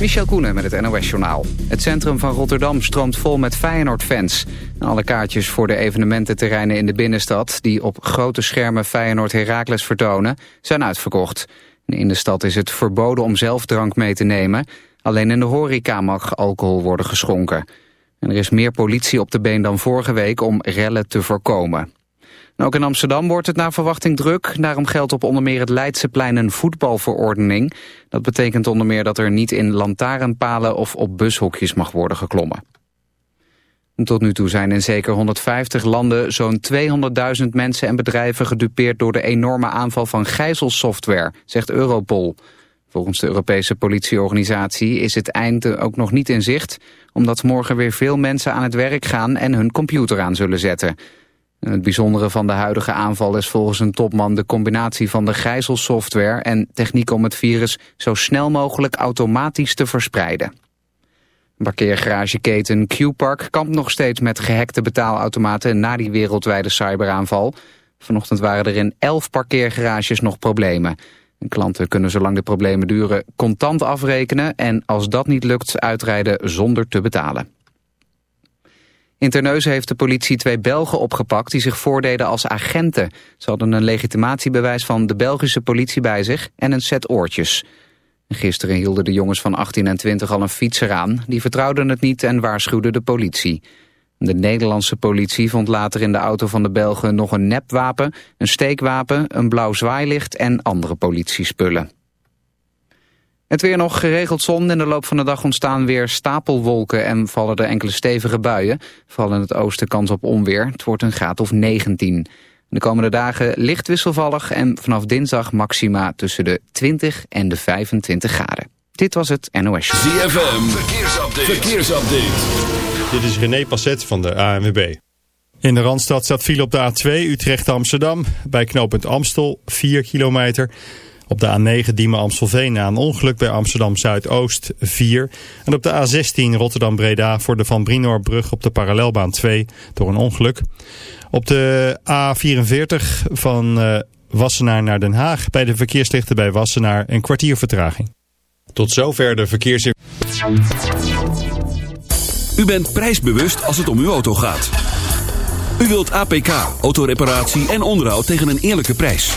Michel Koenen met het NOS-journaal. Het centrum van Rotterdam stroomt vol met Feyenoord-fans. Alle kaartjes voor de evenemententerreinen in de binnenstad... die op grote schermen Feyenoord-Heracles vertonen, zijn uitverkocht. In de stad is het verboden om zelf drank mee te nemen. Alleen in de horeca mag alcohol worden geschonken. En er is meer politie op de been dan vorige week om rellen te voorkomen ook in Amsterdam wordt het naar verwachting druk. Daarom geldt op onder meer het Leidseplein een voetbalverordening. Dat betekent onder meer dat er niet in lantaarnpalen of op bushokjes mag worden geklommen. Tot nu toe zijn in zeker 150 landen zo'n 200.000 mensen en bedrijven gedupeerd door de enorme aanval van gijzelsoftware, zegt Europol. Volgens de Europese politieorganisatie is het einde ook nog niet in zicht, omdat morgen weer veel mensen aan het werk gaan en hun computer aan zullen zetten. Het bijzondere van de huidige aanval is volgens een topman de combinatie van de gijzelsoftware en techniek om het virus zo snel mogelijk automatisch te verspreiden. Parkeergarageketen Q-Park kampt nog steeds met gehackte betaalautomaten na die wereldwijde cyberaanval. Vanochtend waren er in elf parkeergarages nog problemen. klanten kunnen zolang de problemen duren contant afrekenen en als dat niet lukt uitrijden zonder te betalen. In Terneuzen heeft de politie twee Belgen opgepakt die zich voordeden als agenten. Ze hadden een legitimatiebewijs van de Belgische politie bij zich en een set oortjes. Gisteren hielden de jongens van 18 en 20 al een fietser aan. Die vertrouwden het niet en waarschuwden de politie. De Nederlandse politie vond later in de auto van de Belgen nog een nepwapen, een steekwapen, een blauw zwaailicht en andere politiespullen. Het weer nog geregeld zon. In de loop van de dag ontstaan weer stapelwolken en vallen er enkele stevige buien. Vooral in het oosten kans op onweer. Het wordt een graad of 19. De komende dagen licht wisselvallig en vanaf dinsdag maxima tussen de 20 en de 25 graden. Dit was het NOS. ZFM, verkeersupdate. verkeersupdate. Dit is René Passet van de ANWB. In de Randstad staat file op de A2 Utrecht-Amsterdam. Bij knooppunt Amstel 4 kilometer... Op de A9 Diemen-Amstelveen na een ongeluk bij Amsterdam-Zuidoost 4. En op de A16 Rotterdam-Breda voor de Van Brinoorbrug op de parallelbaan 2 door een ongeluk. Op de A44 van uh, Wassenaar naar Den Haag bij de verkeerslichten bij Wassenaar een kwartier vertraging. Tot zover de verkeers... U bent prijsbewust als het om uw auto gaat. U wilt APK, autoreparatie en onderhoud tegen een eerlijke prijs.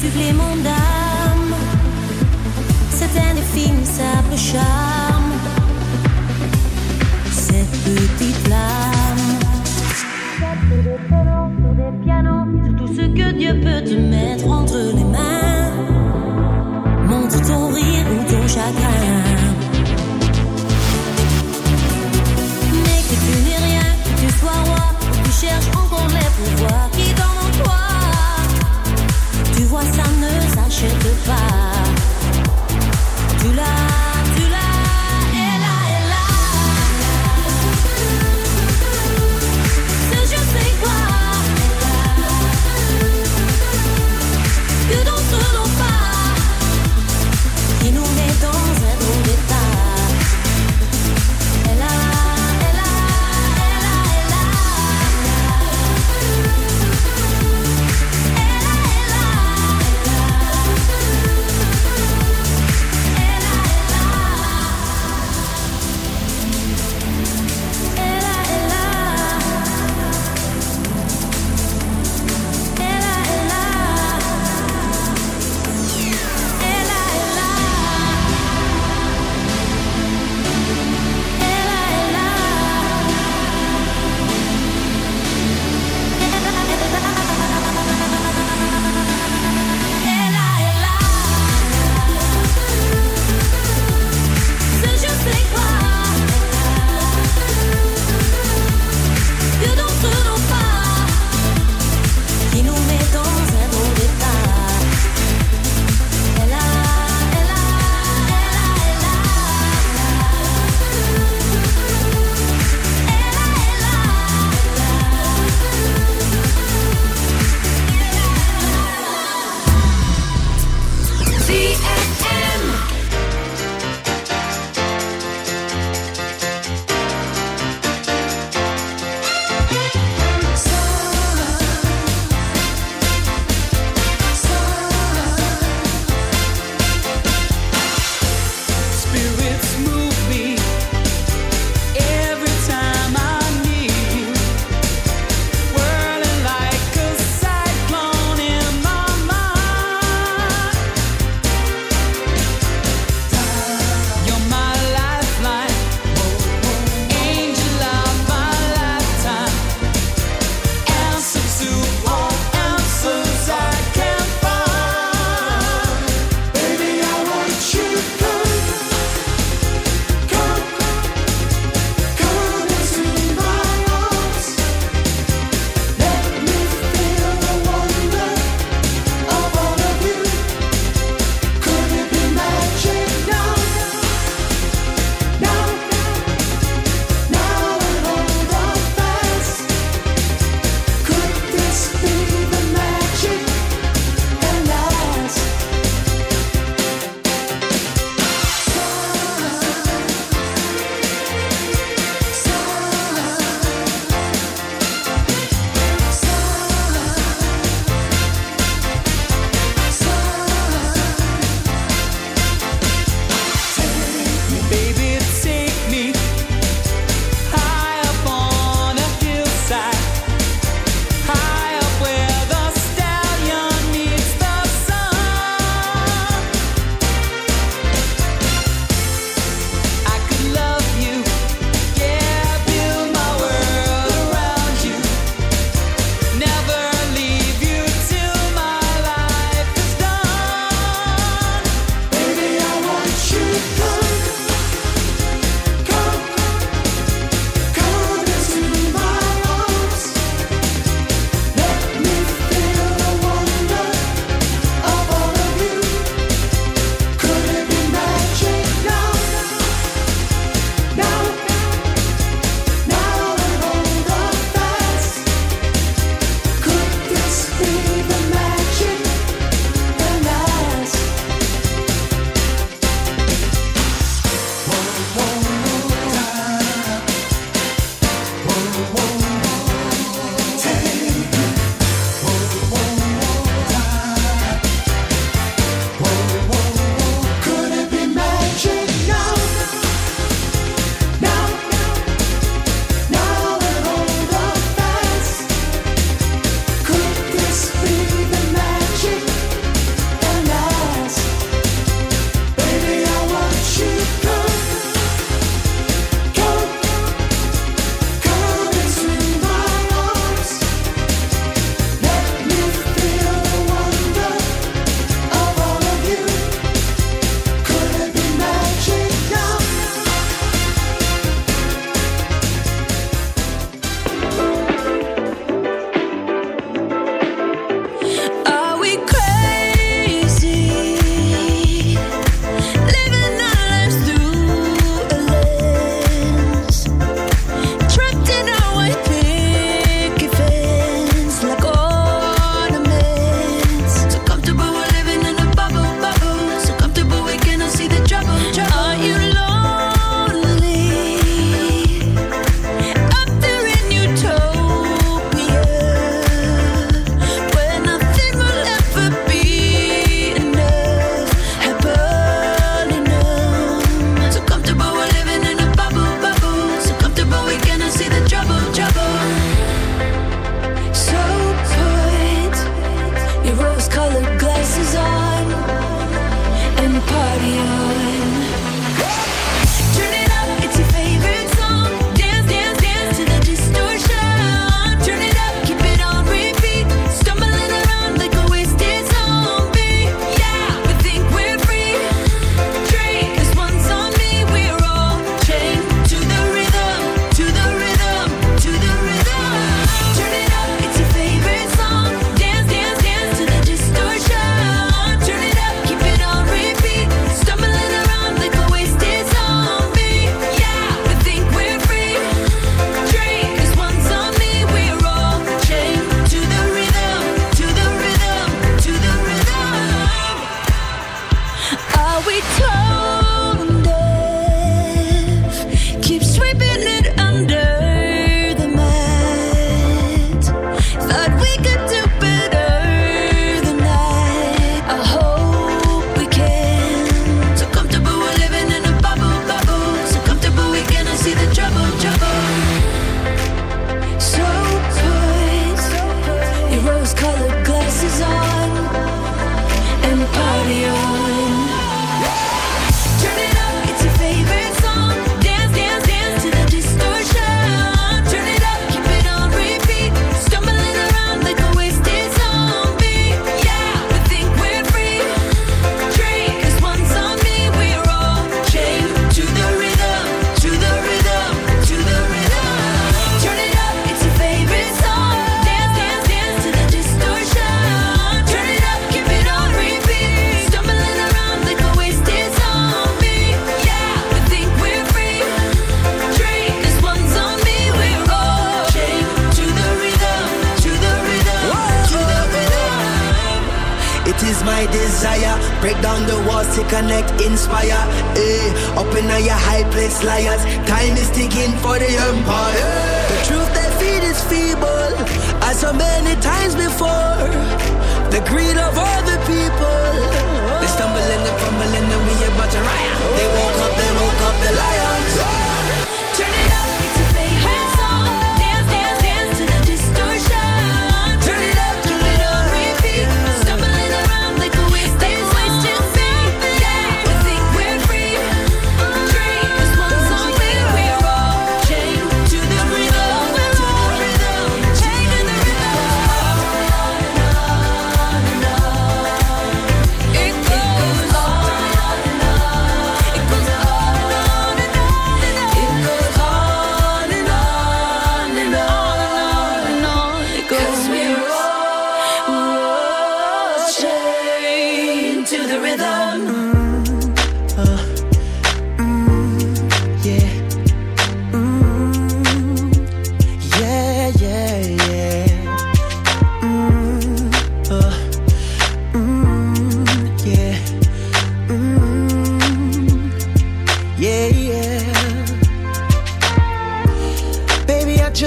supplément d'âme. Cet indéfinissable charme, cette petite flamme. Sur sur tout ce que Dieu peut te mettre entre les mains. Montre ton rire ou ton chagrin. Mais que tu n'es rien, que tu sois roi, que tu cherches n'achève pas. Tu l'as.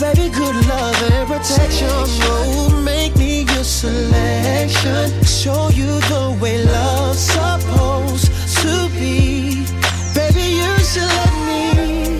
Baby, good love and protection. Oh, make me your selection. Show you the way love's supposed to be. Baby, you should let me.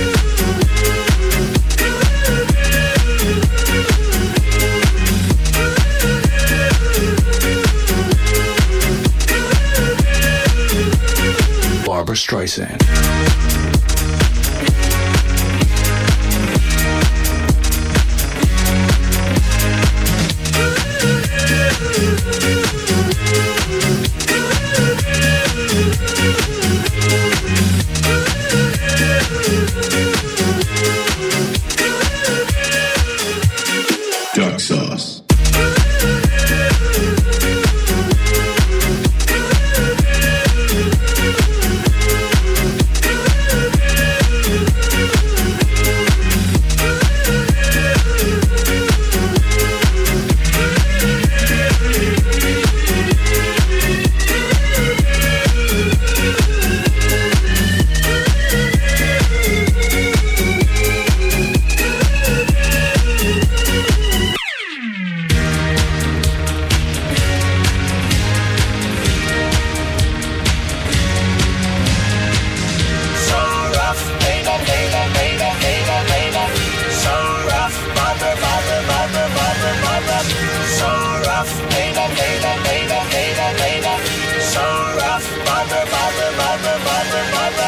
Streisand.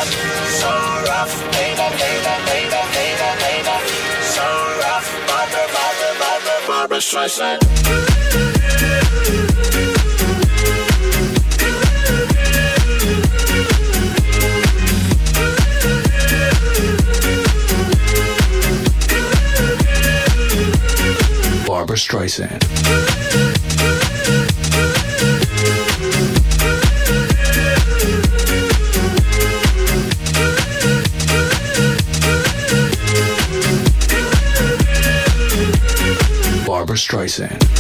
so rough, baby, baby, baby, baby, baby, so rough, Barbara, Barbara, Barbara, Barbra Streisand. Barbra Streisand. Streisand.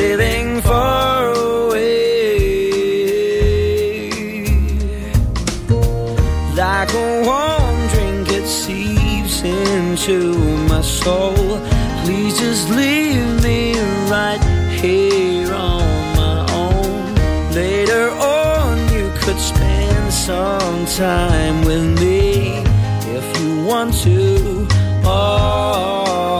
Sailing far away, like a warm drink, it seeps into my soul. Please just leave me right here on my own. Later on, you could spend some time with me if you want to. Oh,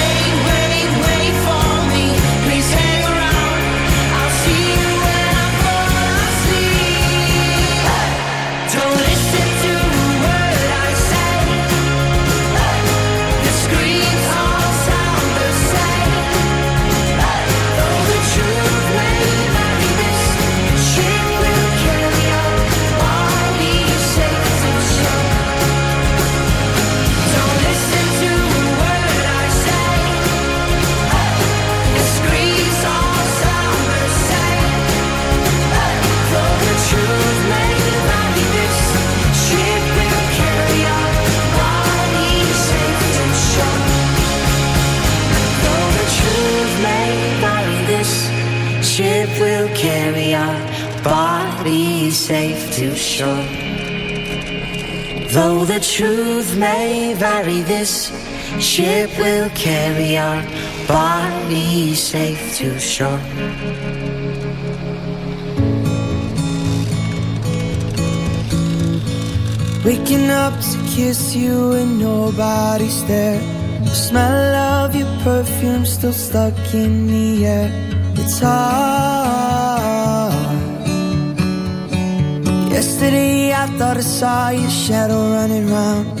ship will carry our bodies safe to shore. Waking up to kiss you and nobody's there. The smell of your perfume still stuck in the air. It's hard. Yesterday I thought I saw your shadow running round.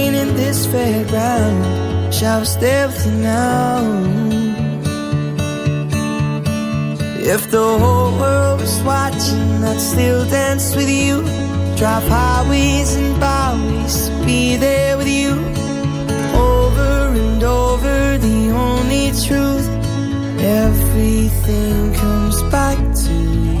in this fairground. Wish I was there with now. If the whole world was watching, I'd still dance with you. Drive highways and byways, be there with you. Over and over, the only truth. Everything comes back to you.